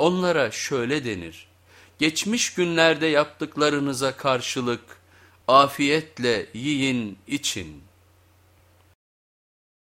Onlara şöyle denir, geçmiş günlerde yaptıklarınıza karşılık afiyetle yiyin için.''